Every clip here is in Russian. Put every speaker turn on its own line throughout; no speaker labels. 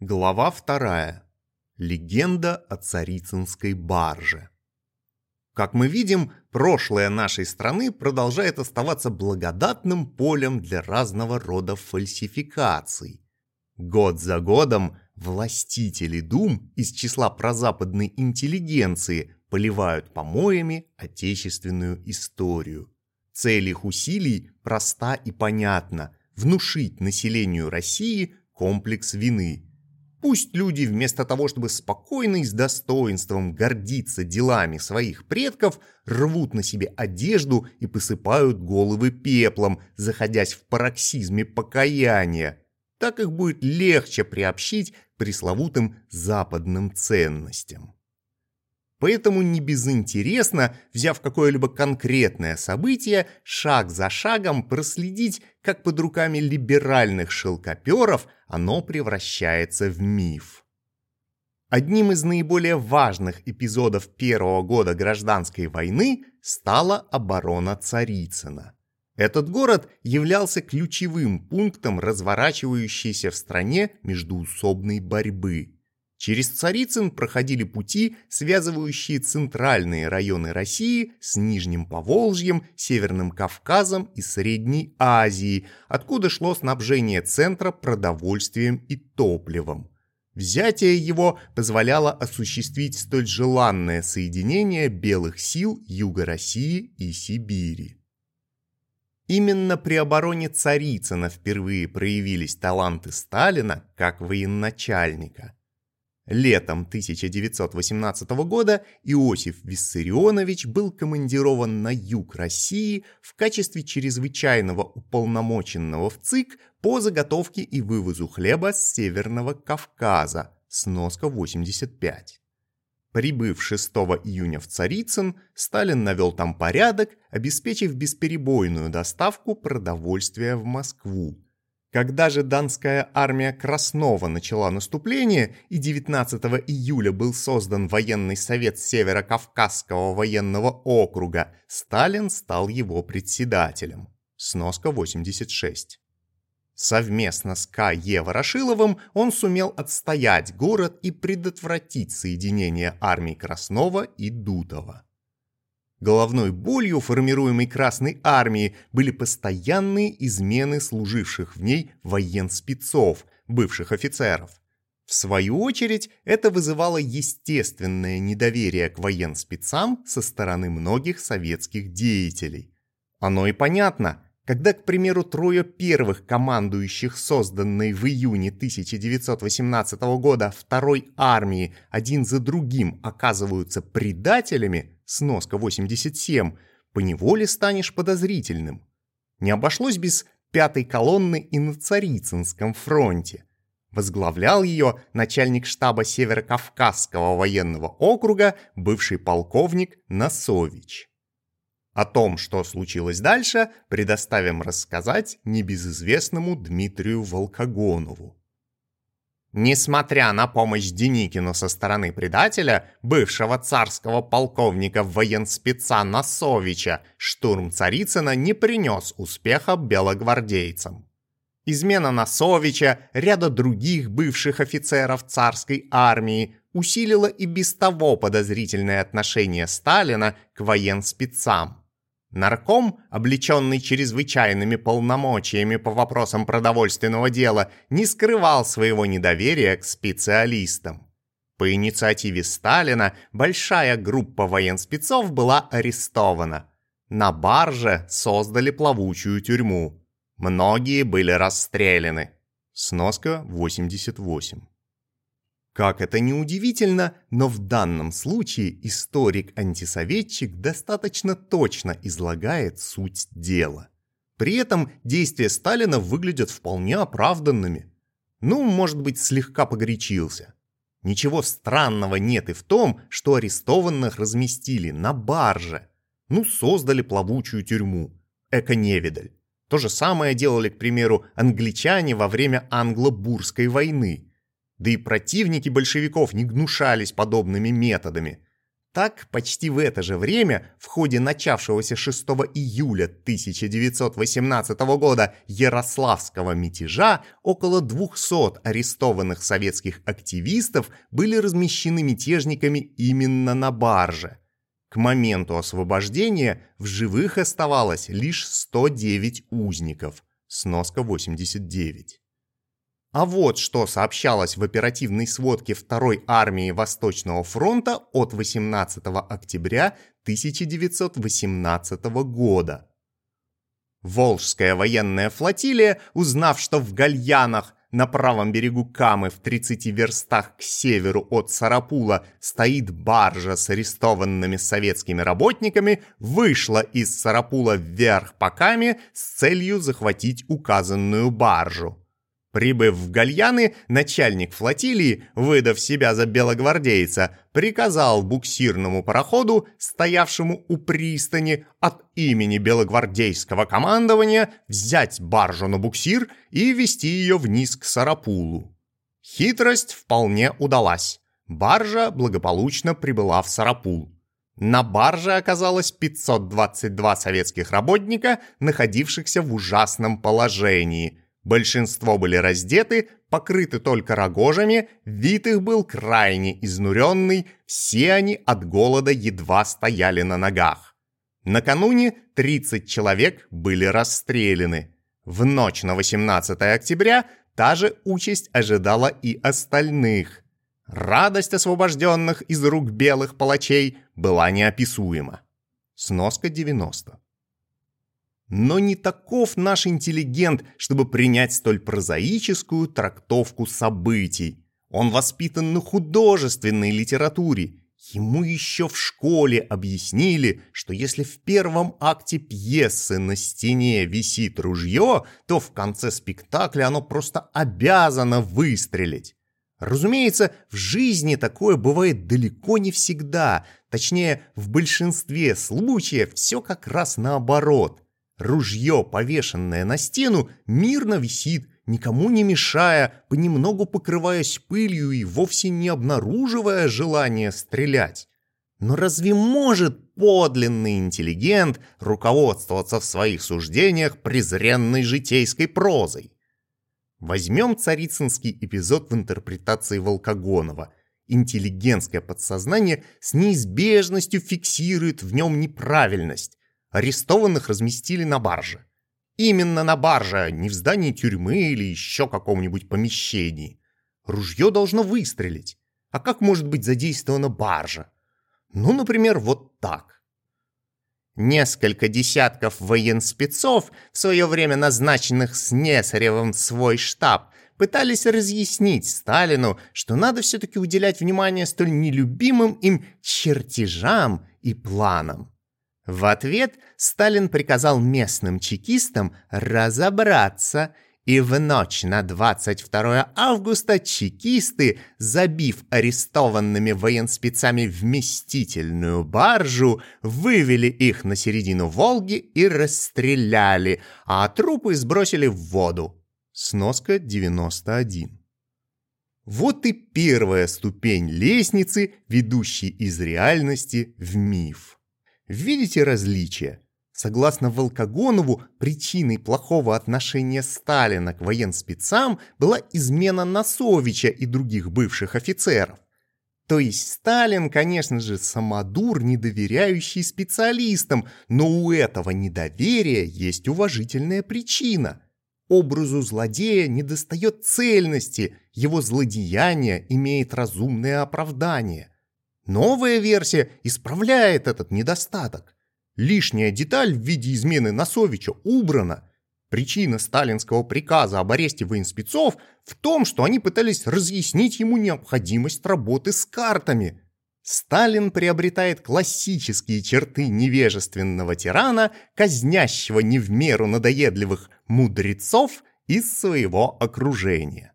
Глава вторая. Легенда о царицынской барже. Как мы видим, прошлое нашей страны продолжает оставаться благодатным полем для разного рода фальсификаций. Год за годом властители дум из числа прозападной интеллигенции поливают помоями отечественную историю. Цель их усилий проста и понятна – внушить населению России комплекс вины. Пусть люди вместо того, чтобы спокойно и с достоинством гордиться делами своих предков, рвут на себе одежду и посыпают головы пеплом, заходясь в пароксизме покаяния. Так их будет легче приобщить к пресловутым западным ценностям. Поэтому не безинтересно, взяв какое-либо конкретное событие, шаг за шагом проследить, как под руками либеральных шелкоперов оно превращается в миф. Одним из наиболее важных эпизодов первого года гражданской войны стала оборона Царицына. Этот город являлся ключевым пунктом разворачивающейся в стране междуусобной борьбы – Через Царицын проходили пути, связывающие центральные районы России с Нижним Поволжьем, Северным Кавказом и Средней Азией, откуда шло снабжение центра продовольствием и топливом. Взятие его позволяло осуществить столь желанное соединение белых сил Юга России и Сибири. Именно при обороне Царицына впервые проявились таланты Сталина как военачальника – Летом 1918 года Иосиф Виссарионович был командирован на юг России в качестве чрезвычайного уполномоченного в ЦИК по заготовке и вывозу хлеба с Северного Кавказа, сноска 85. Прибыв 6 июня в Царицын, Сталин навел там порядок, обеспечив бесперебойную доставку продовольствия в Москву. Когда же Донская армия Краснова начала наступление и 19 июля был создан военный совет Северо-Кавказского военного округа, Сталин стал его председателем. Сноска 86. Совместно с К. Е. Ворошиловым он сумел отстоять город и предотвратить соединение армий Краснова и Дутова. Головной болью формируемой Красной Армии были постоянные измены служивших в ней военспецов, бывших офицеров. В свою очередь, это вызывало естественное недоверие к военспецам со стороны многих советских деятелей. Оно и понятно – когда, к примеру, трое первых командующих созданной в июне 1918 года второй армии один за другим оказываются предателями, сноска 87, поневоле станешь подозрительным. Не обошлось без пятой колонны и на Царицынском фронте. Возглавлял ее начальник штаба Северокавказского военного округа, бывший полковник Носович. О том, что случилось дальше, предоставим рассказать небезызвестному Дмитрию Волкогонову. Несмотря на помощь Деникину со стороны предателя, бывшего царского полковника военспеца Носовича, штурм Царицына не принес успеха белогвардейцам. Измена Носовича, ряда других бывших офицеров царской армии усилила и без того подозрительное отношение Сталина к военспецам. Нарком, облеченный чрезвычайными полномочиями по вопросам продовольственного дела, не скрывал своего недоверия к специалистам. По инициативе Сталина большая группа военспецов была арестована. На барже создали плавучую тюрьму. Многие были расстреляны. Сноска 88. Как это ни удивительно, но в данном случае историк-антисоветчик достаточно точно излагает суть дела. При этом действия Сталина выглядят вполне оправданными. Ну, может быть, слегка погорячился. Ничего странного нет и в том, что арестованных разместили на барже. Ну, создали плавучую тюрьму. Эко-невидаль. То же самое делали, к примеру, англичане во время англо-бурской войны – да и противники большевиков не гнушались подобными методами. Так, почти в это же время, в ходе начавшегося 6 июля 1918 года Ярославского мятежа, около 200 арестованных советских активистов были размещены мятежниками именно на барже. К моменту освобождения в живых оставалось лишь 109 узников, сноска 89. А вот что сообщалось в оперативной сводке Второй армии Восточного фронта от 18 октября 1918 года. Волжская военная флотилия, узнав, что в Гальянах на правом берегу Камы в 30 верстах к северу от Сарапула стоит баржа с арестованными советскими работниками, вышла из Сарапула вверх по Каме с целью захватить указанную баржу. Прибыв в Гальяны, начальник флотилии, выдав себя за белогвардейца, приказал буксирному пароходу, стоявшему у пристани, от имени белогвардейского командования взять баржу на буксир и вести ее вниз к Сарапулу. Хитрость вполне удалась. Баржа благополучно прибыла в Сарапул. На барже оказалось 522 советских работника, находившихся в ужасном положении – Большинство были раздеты, покрыты только рогожами, вид их был крайне изнуренный, все они от голода едва стояли на ногах. Накануне 30 человек были расстреляны. В ночь на 18 октября та же участь ожидала и остальных. Радость освобожденных из рук белых палачей была неописуема. Сноска 90. Но не таков наш интеллигент, чтобы принять столь прозаическую трактовку событий. Он воспитан на художественной литературе. Ему еще в школе объяснили, что если в первом акте пьесы на стене висит ружье, то в конце спектакля оно просто обязано выстрелить. Разумеется, в жизни такое бывает далеко не всегда. Точнее, в большинстве случаев все как раз наоборот – Ружье, повешенное на стену, мирно висит, никому не мешая, понемногу покрываясь пылью и вовсе не обнаруживая желания стрелять. Но разве может подлинный интеллигент руководствоваться в своих суждениях презренной житейской прозой? Возьмем царицынский эпизод в интерпретации Волкогонова. Интеллигентское подсознание с неизбежностью фиксирует в нем неправильность, Арестованных разместили на барже. Именно на барже, а не в здании тюрьмы или еще каком-нибудь помещении. Ружье должно выстрелить. А как может быть задействована баржа? Ну, например, вот так. Несколько десятков военспецов, в свое время назначенных с Несаревым в свой штаб, пытались разъяснить Сталину, что надо все-таки уделять внимание столь нелюбимым им чертежам и планам. В ответ Сталин приказал местным чекистам разобраться, и в ночь на 22 августа чекисты, забив арестованными военспецами вместительную баржу, вывели их на середину Волги и расстреляли, а трупы сбросили в воду. Сноска 91. Вот и первая ступень лестницы, ведущей из реальности в миф. Видите различия? Согласно Волкогонову, причиной плохого отношения Сталина к военспецам была измена Носовича и других бывших офицеров. То есть Сталин, конечно же, самодур, недоверяющий специалистам, но у этого недоверия есть уважительная причина. Образу злодея недостает цельности, его злодеяние имеет разумное оправдание – Новая версия исправляет этот недостаток. Лишняя деталь в виде измены Носовича убрана. Причина сталинского приказа об аресте военспецов в том, что они пытались разъяснить ему необходимость работы с картами. Сталин приобретает классические черты невежественного тирана, казнящего не в меру надоедливых мудрецов из своего окружения.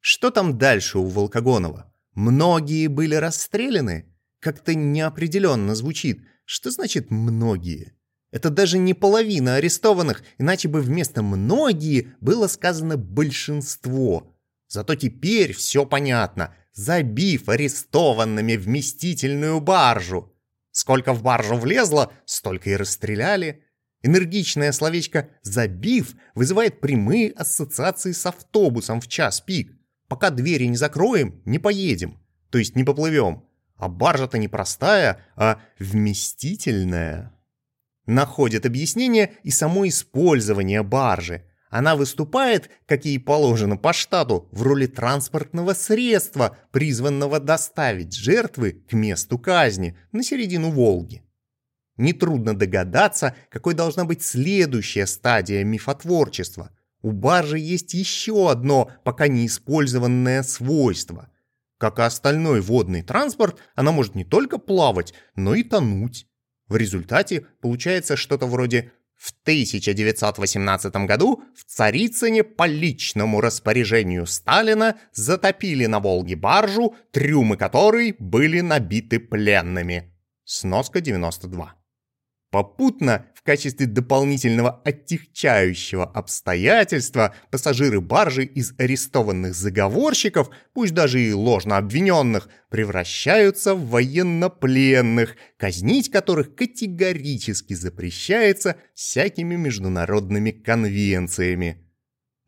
Что там дальше у Волкогонова? Многие были расстреляны? Как-то неопределенно звучит. Что значит «многие»? Это даже не половина арестованных, иначе бы вместо «многие» было сказано «большинство». Зато теперь все понятно, забив арестованными вместительную баржу. Сколько в баржу влезло, столько и расстреляли. Энергичное словечко «забив» вызывает прямые ассоциации с автобусом в час пик. Пока двери не закроем, не поедем, то есть не поплывем. А баржа-то не простая, а вместительная. Находит объяснение и само использование баржи. Она выступает, как ей положено по штату, в роли транспортного средства, призванного доставить жертвы к месту казни на середину Волги. Нетрудно догадаться, какой должна быть следующая стадия мифотворчества. У баржи есть еще одно пока не использованное свойство. Как и остальной водный транспорт, она может не только плавать, но и тонуть. В результате получается что-то вроде в 1918 году в Царицыне по личному распоряжению Сталина затопили на Волге баржу, трюмы которой были набиты пленными. Сноска 92. Попутно, в качестве дополнительного оттягчающего обстоятельства, пассажиры баржи из арестованных заговорщиков, пусть даже и ложно обвиненных, превращаются в военнопленных, казнить которых категорически запрещается всякими международными конвенциями.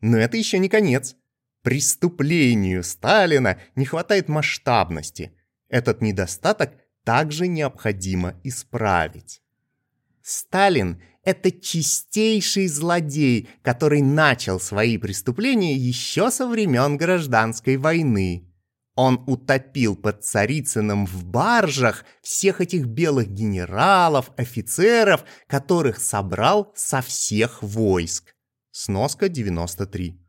Но это еще не конец. Преступлению Сталина не хватает масштабности. Этот недостаток также необходимо исправить. Сталин – это чистейший злодей, который начал свои преступления еще со времен гражданской войны. Он утопил под Царицыным в баржах всех этих белых генералов, офицеров, которых собрал со всех войск. Сноска 93.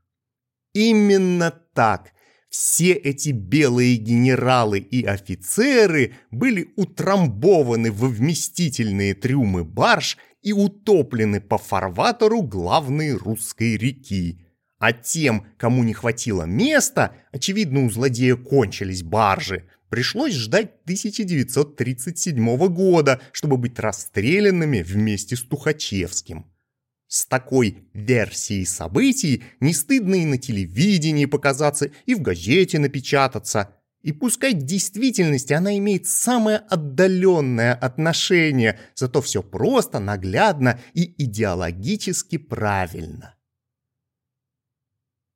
Именно так все эти белые генералы и офицеры были утрамбованы во вместительные трюмы барж и утоплены по фарватеру главной русской реки. А тем, кому не хватило места, очевидно, у злодея кончились баржи, пришлось ждать 1937 года, чтобы быть расстрелянными вместе с Тухачевским. С такой версией событий не стыдно и на телевидении показаться, и в газете напечататься. И пускай к действительности она имеет самое отдаленное отношение, зато все просто, наглядно и идеологически правильно.